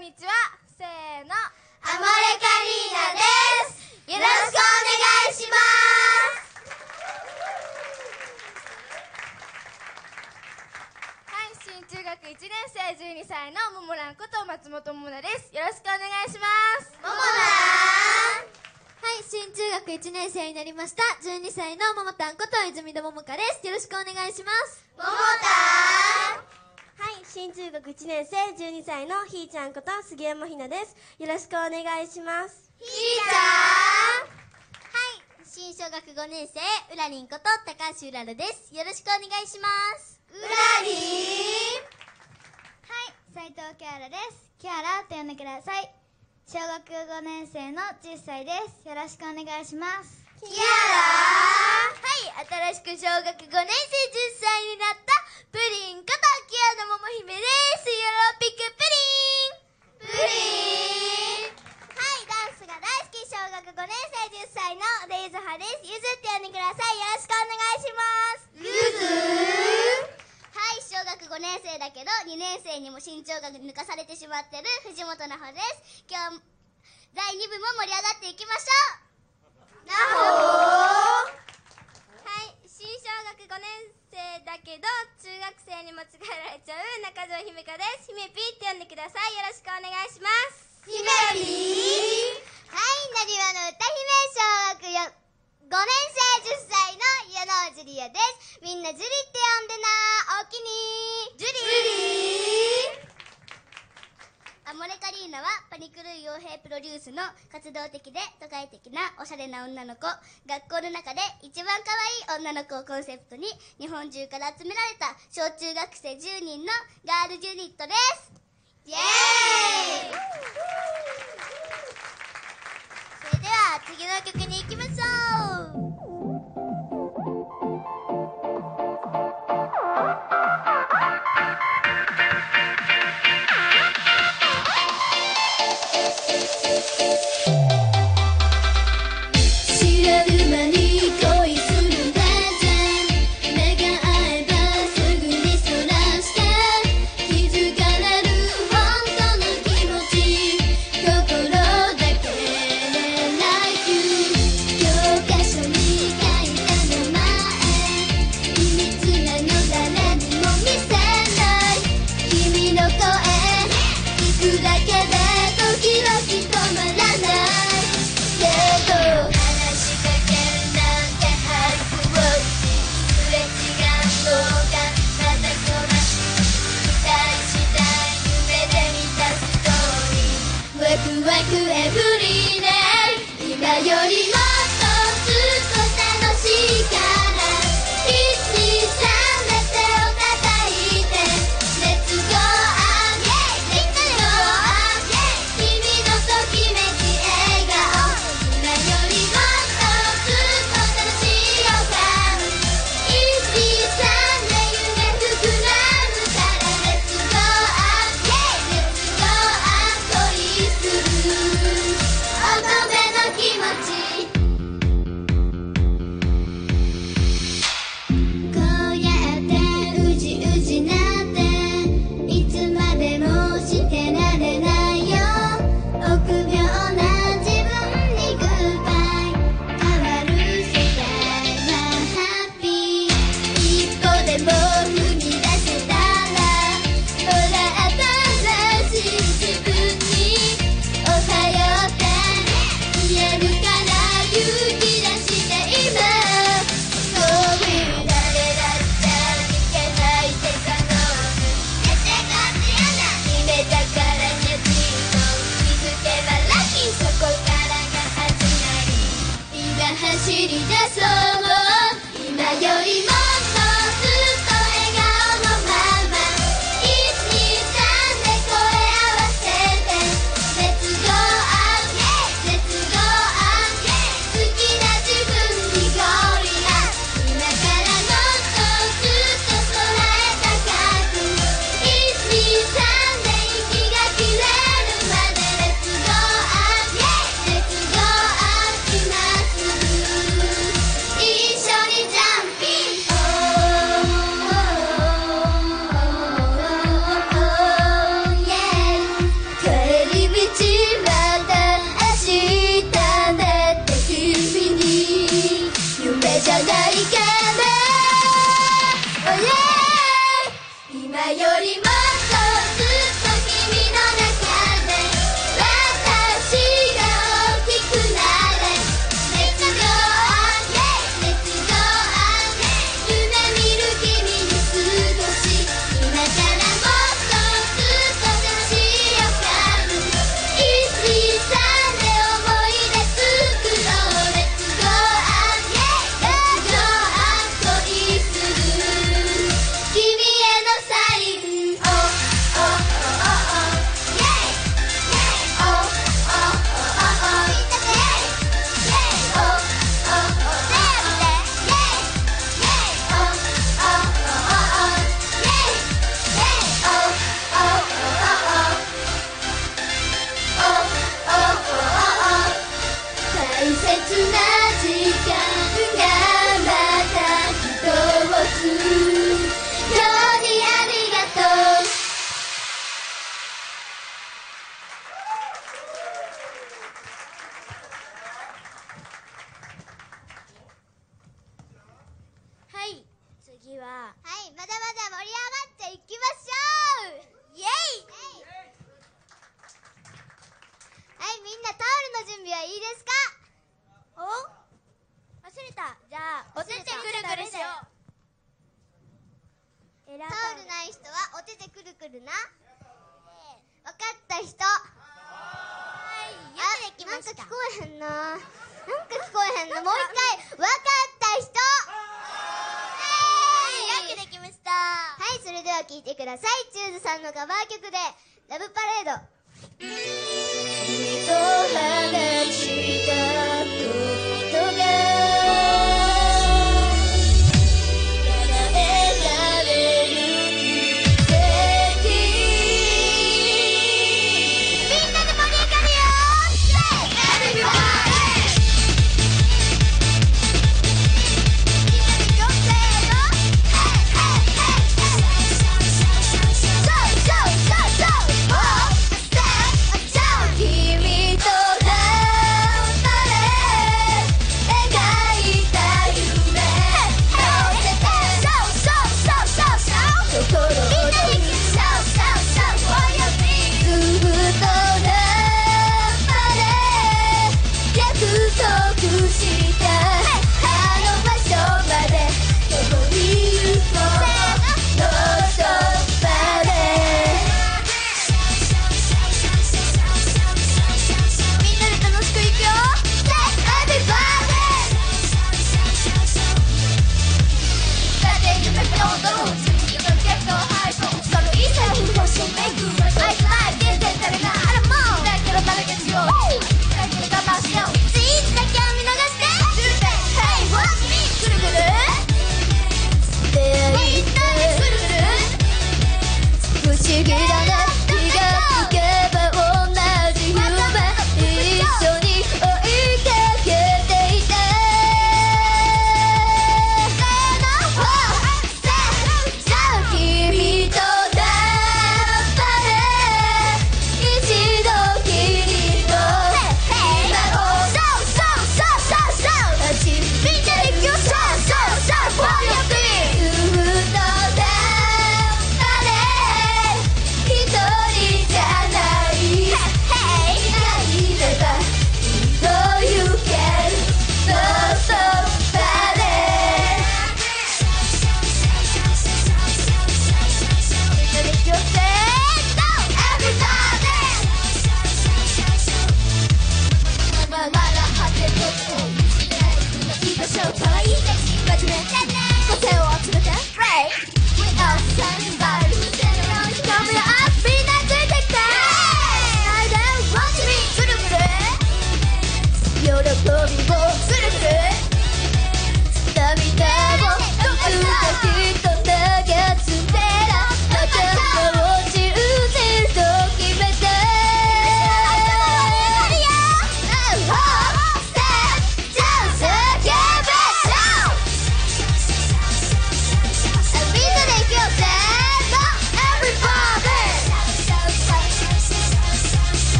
んにちはせーのアモレカリーナですよろしくお願いしますはい新中学1年生12歳のももらんこと松本ももなですよろしくお願いしますももらんはい、新中学1年生になりました。12歳のももたんこと泉田ももかです。よろしくお願いします。新中学1年生12歳のひーちゃんこと杉山ひなです。よろしくお願いします。ひーちゃんはい、新小学5年生、うらりんこと高橋うららです。よろしくお願いします。うらりんはい、斉藤キャラです。キャラと呼んでください。小学5年生の10歳です。よろしくお願いします。キャラはい、新しく小学5年生10歳になった、プリンことキアのもも姫です。よろぴくプリンプリンはい、ダンスが大好き小学5年生10歳のレイズハです。ゆずって呼んでください。よろしくお願いします。ゆずはい、小学5年生だけど、2年生にも身長が抜かされてしまってる藤本奈穂です。今日、第2部も盛り上がっていきましょうなほはい新小学5年生だけど中学生に間違えられちゃう中条姫香です姫ピーって呼んでください。よろしくお願いします。ーひめぴーはい、なにわの歌姫小学よ5年生10歳の矢野ジュリアです。みんなジュリって呼んでなおおきに。ジュリジュリアモレカリーナはパニクルー傭兵プロデュースの活動的で都会的なおしゃれな女の子学校の中で一番可愛い女の子をコンセプトに日本中から集められた小中学生10人のガールユニットです。イエーイ！それでは次の曲に行きましょう知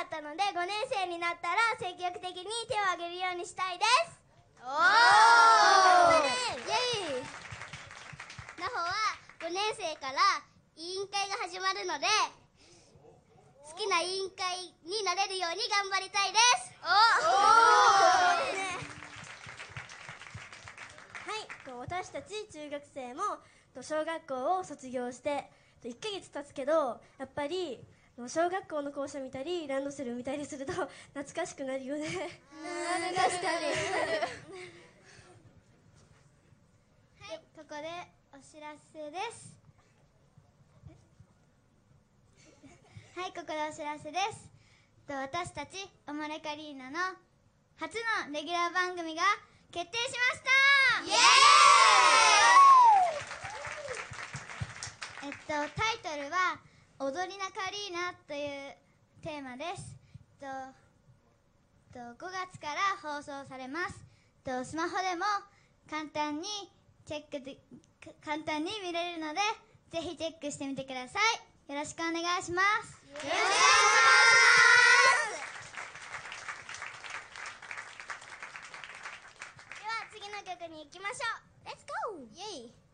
かったので5年生になったら積極的に手を挙げるようにしたいです。おー。イエイ。なほは5年生から委員会が始まるので好きな委員会になれるように頑張りたいです。はい。と私たち中学生もと小学校を卒業してと1ヶ月経つけどやっぱりと小学校の校舎見たりランドセル見たりすると 懐かしくなるよね。確かにはいここでお知らせです。はいここでお知らせです。と私たちおもれカリーナの初のレギュラー番組が決定しました。イエーイ！えっとタイトルは「踊りなカリーナ」というテーマです。とと5月から放送されます。とスマホでも簡単にチェックでか簡単に見れるのでぜひチェックしてみてください。よろしくお願いします。よろしくお願いしでは次の曲に行きましょう。Let's go! イエイ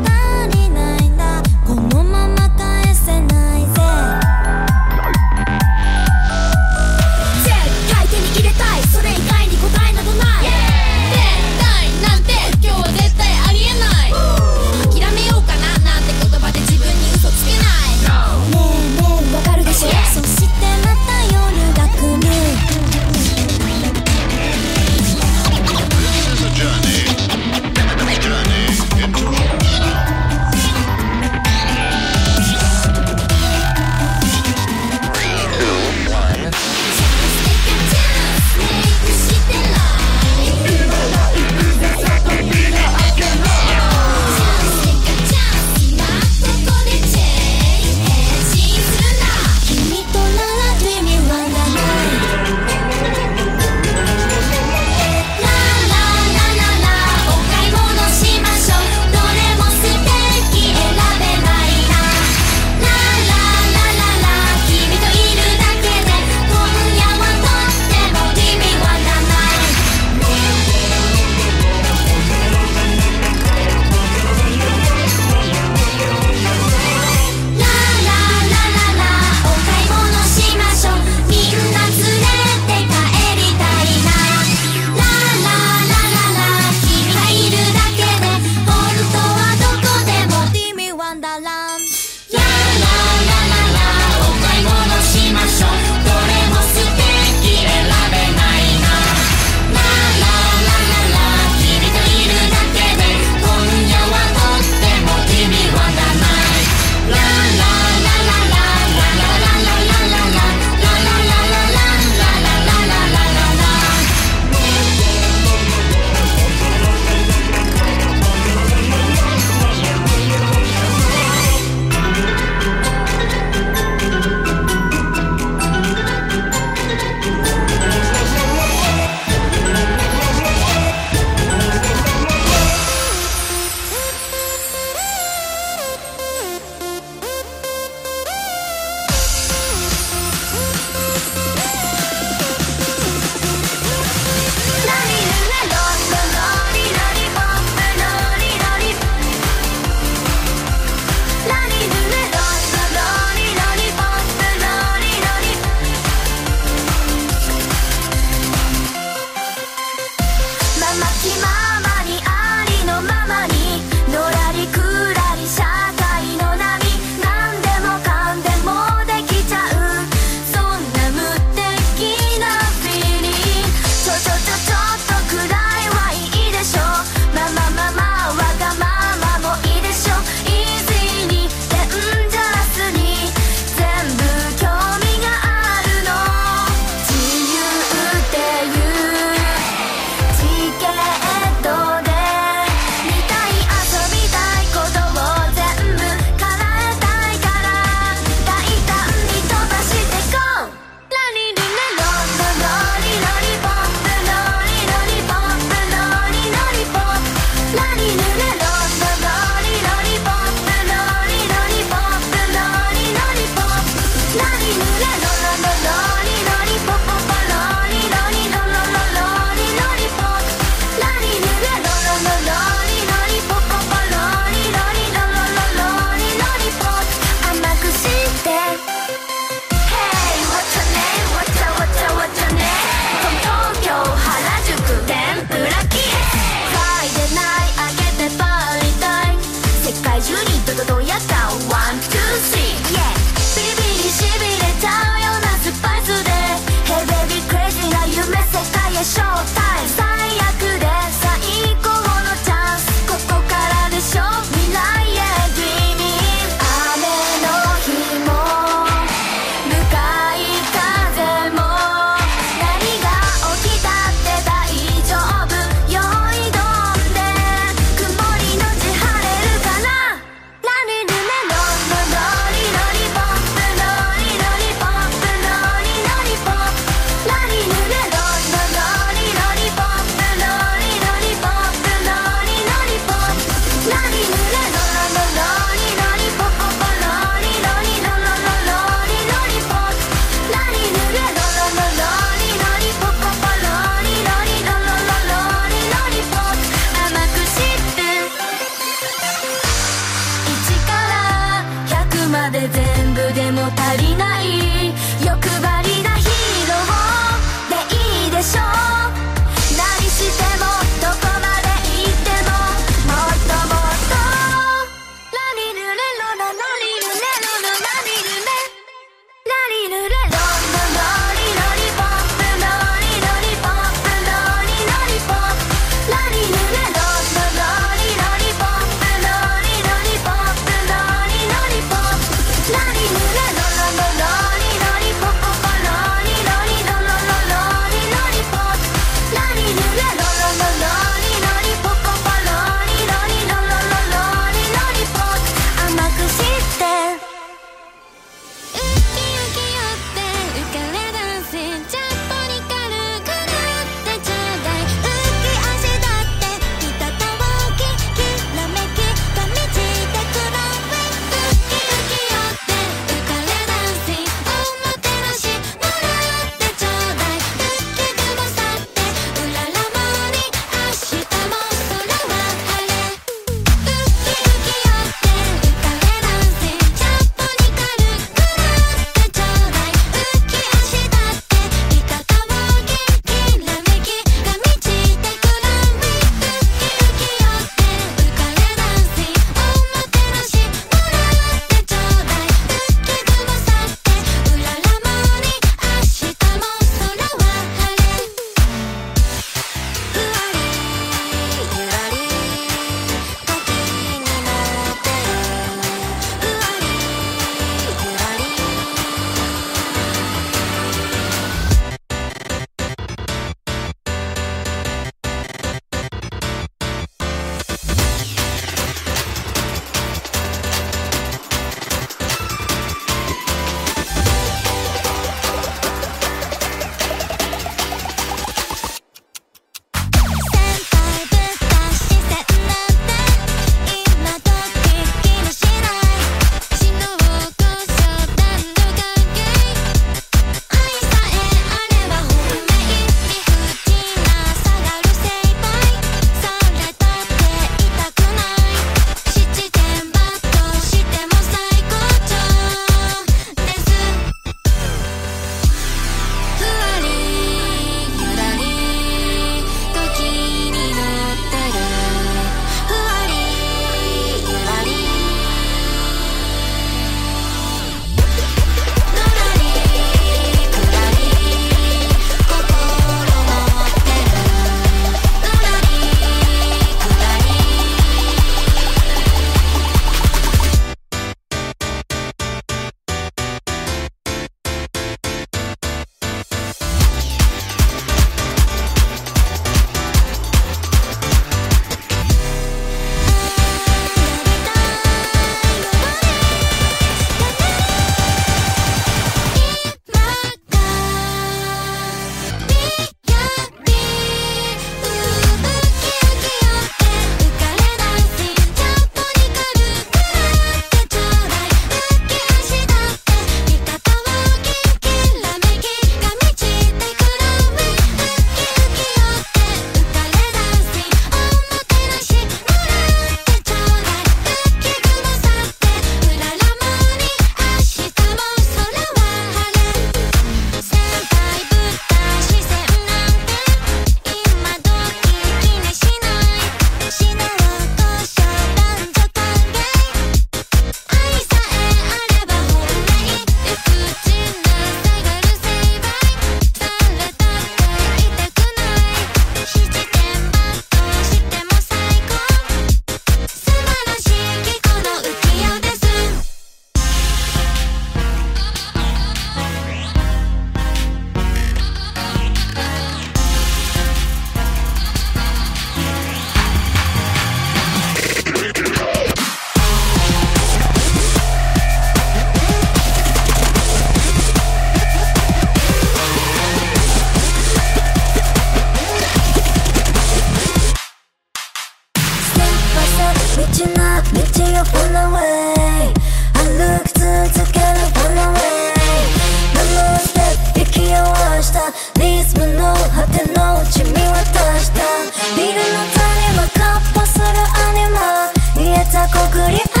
こくり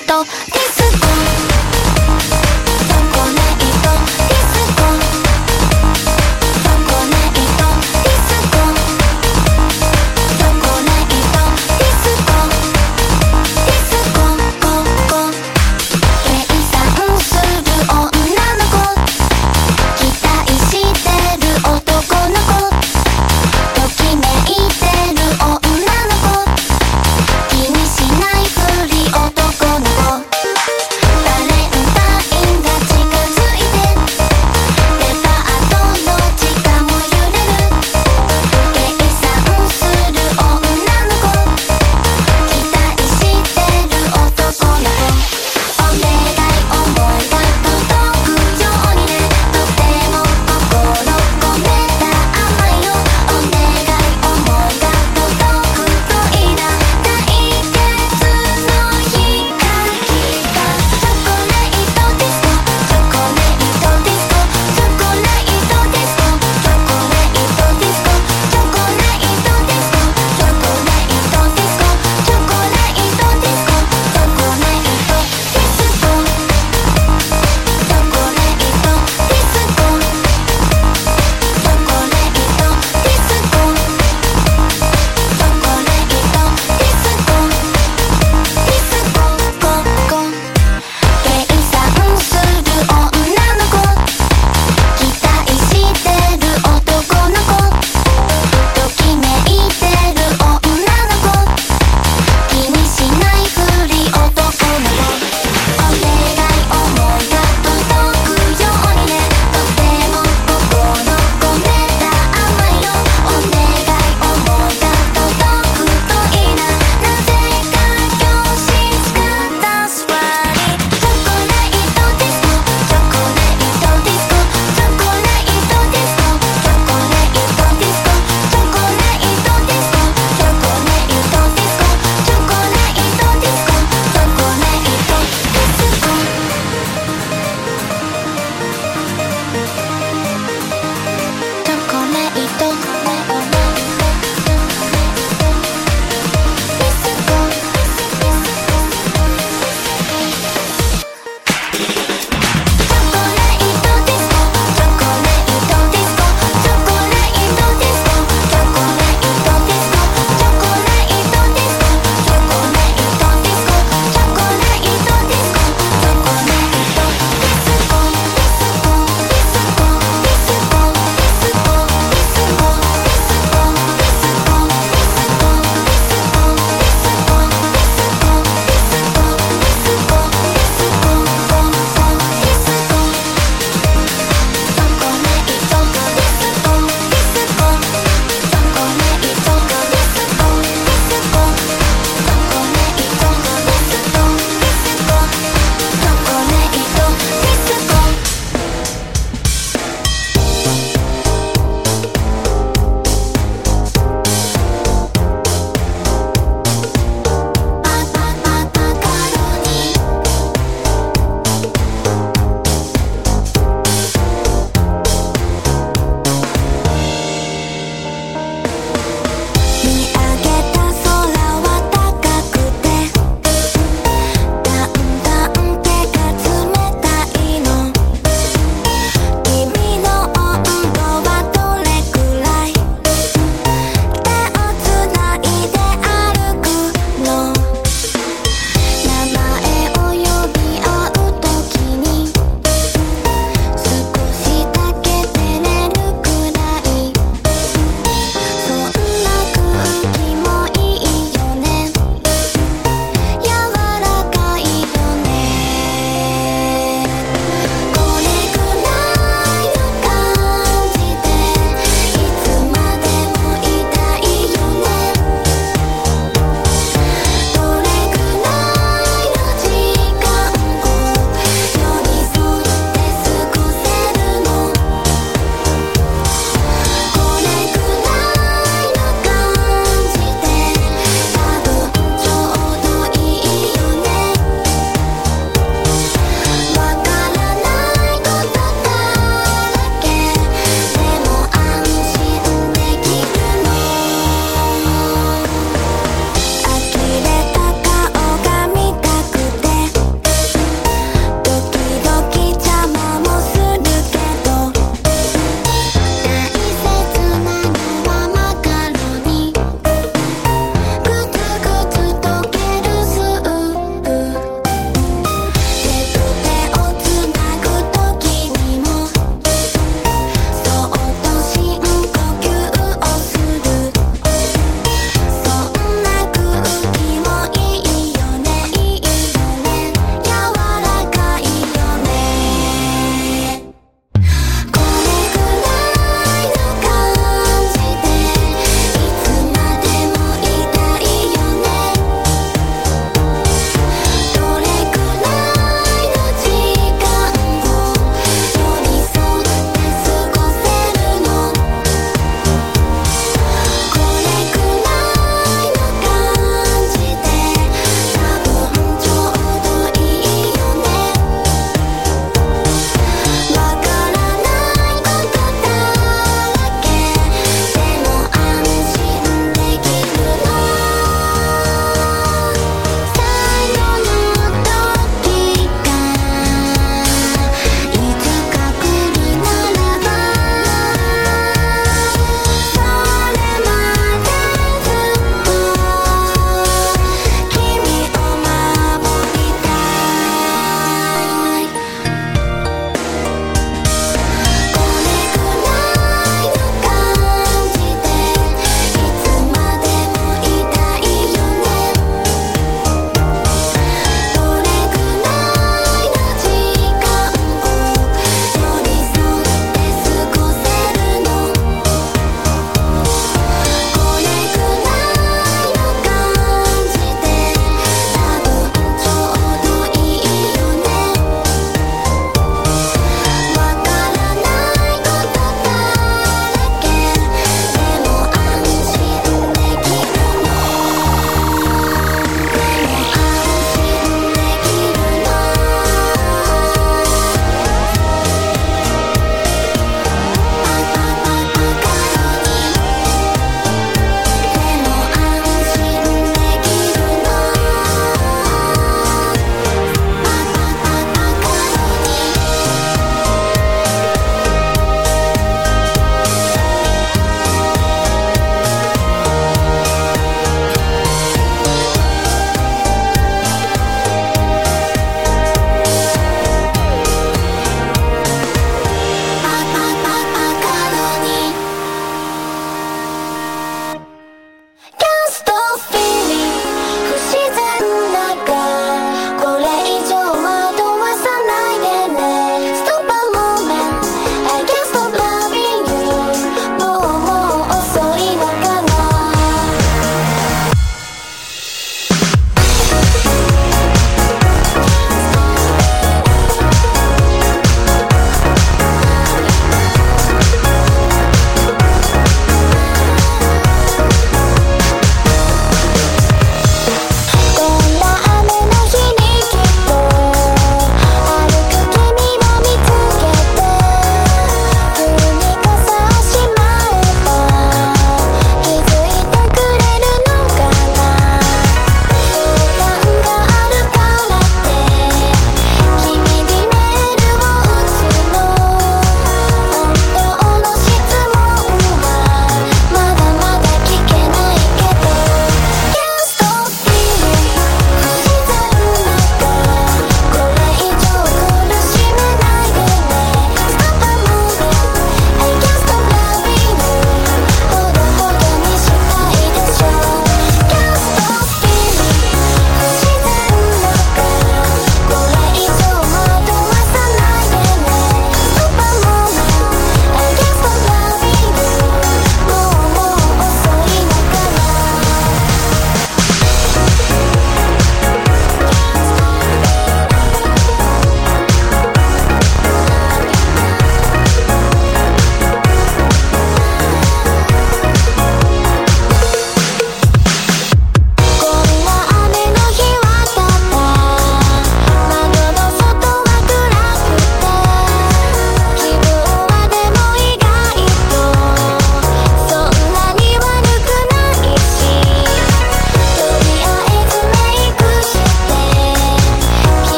と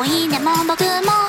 もいいねも僕も